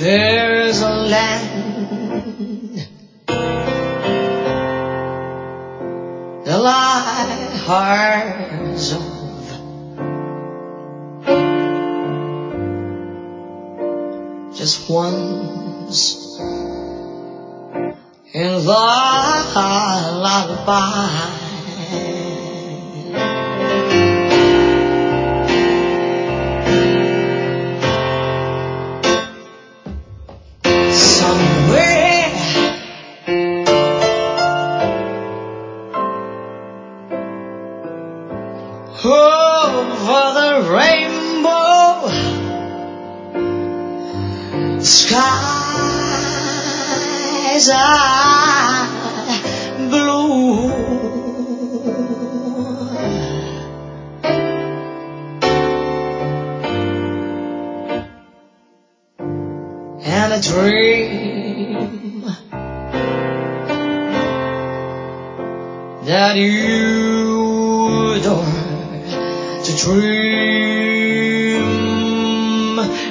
There's a land the land of just once in the lullaby. Skies are blue. And a dream that you adore to dream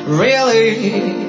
really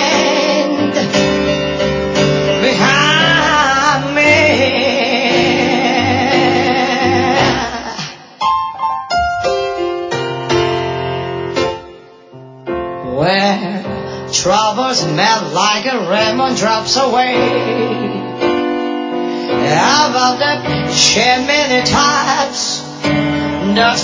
troubles melt like a rainbow drops away about that shed many times. That's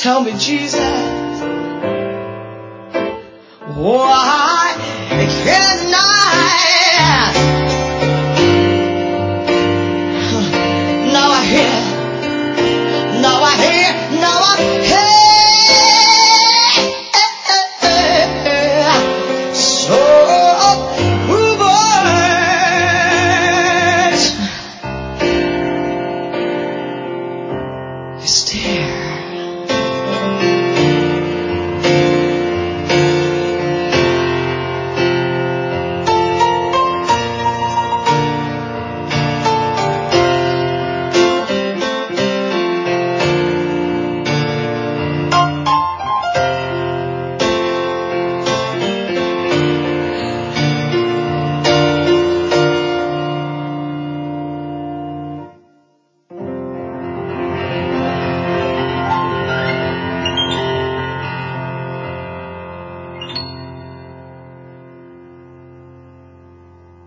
Tell me, Jesus, why can I? Now I hear, now I hear, now I hear. So move on, stare.